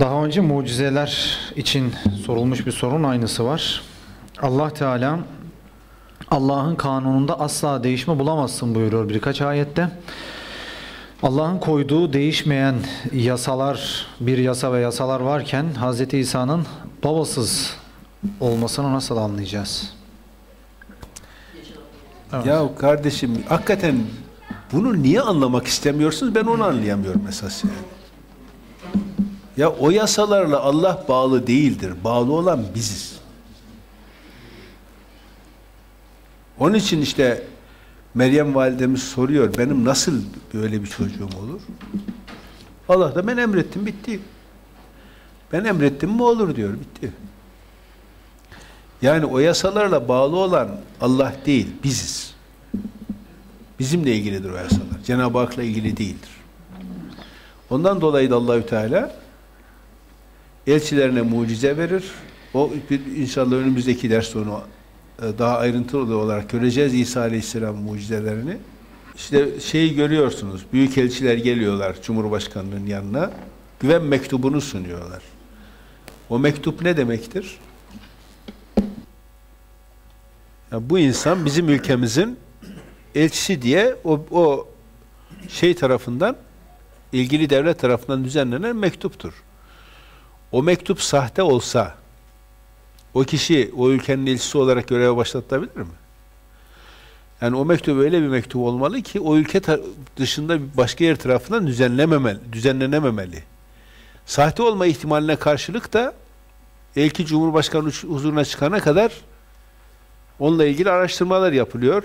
Daha önce mucizeler için sorulmuş bir sorun aynısı var. Allah Teala Allah'ın kanununda asla değişme bulamazsın buyuruyor birkaç ayette. Allah'ın koyduğu değişmeyen yasalar, bir yasa ve yasalar varken Hz. İsa'nın babasız olmasını nasıl anlayacağız? Evet. Ya kardeşim hakikaten bunu niye anlamak istemiyorsunuz? Ben onu anlayamıyorum esas yani. Ya o yasalarla Allah bağlı değildir. Bağlı olan biziz. Onun için işte Meryem validemiz soruyor, benim nasıl böyle bir çocuğum olur? Allah da ben emrettim, bitti. Ben emrettim mi olur diyor, bitti. Yani o yasalarla bağlı olan Allah değil, biziz. Bizimle ilgilidir o yasalar. Cenab-ı Hak'la ilgili değildir. Ondan dolayı da Allahü Teala elçilerine mucize verir. O inşallah önümüzdeki ders onu e, daha ayrıntılı olarak göreceğiz İsa Aleyhisselam mucizelerini. İşte şeyi görüyorsunuz. Büyük elçiler geliyorlar Cumhurbaşkanlığının yanına. Güven mektubunu sunuyorlar. O mektup ne demektir? Ya bu insan bizim ülkemizin elçisi diye o, o şey tarafından ilgili devlet tarafından düzenlenen mektuptur. O mektup sahte olsa o kişi o ülkenin elçisi olarak göreve başlatabilir mi? Yani o mektup öyle bir mektup olmalı ki o ülke dışında başka yer tarafından düzenlememeli, düzenlenememeli. Sahte olma ihtimaline karşılık da elki Cumhurbaşkanı huzuruna çıkana kadar onunla ilgili araştırmalar yapılıyor.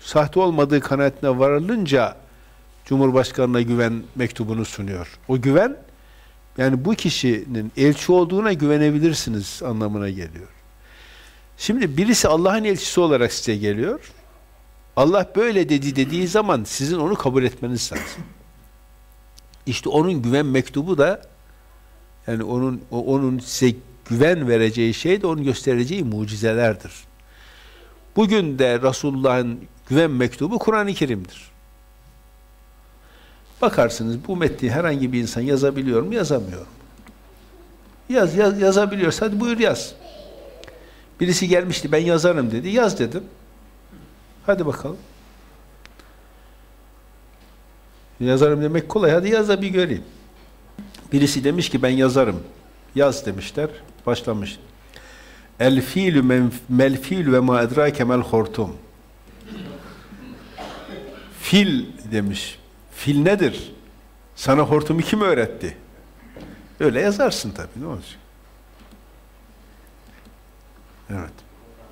Sahte olmadığı kanaatine varılınca Cumhurbaşkanına güven mektubunu sunuyor. O güven yani bu kişinin elçi olduğuna güvenebilirsiniz anlamına geliyor. Şimdi birisi Allah'ın elçisi olarak size geliyor. Allah böyle dedi dediği zaman sizin onu kabul etmeniz lazım. İşte onun güven mektubu da yani onun onun size güven vereceği şey de onun göstereceği mucizelerdir. Bugün de Resulullah'ın güven mektubu Kur'an-ı Kerim'dir. Bakarsınız bu metni herhangi bir insan yazabiliyor mu, yazamıyor mu? Yaz, yaz, yazabiliyorsa hadi buyur yaz. Birisi gelmişti, ben yazarım dedi, yaz dedim. Hadi bakalım. Yazarım demek kolay, hadi yaz da bir göreyim. Birisi demiş ki ben yazarım. Yaz demişler, başlamış. El fiilü mel fiilü ve ma edrake mel hortum. Fil demiş. Fil nedir? Sana hortumu kim öğretti? Öyle yazarsın tabii ne olacak? Evet.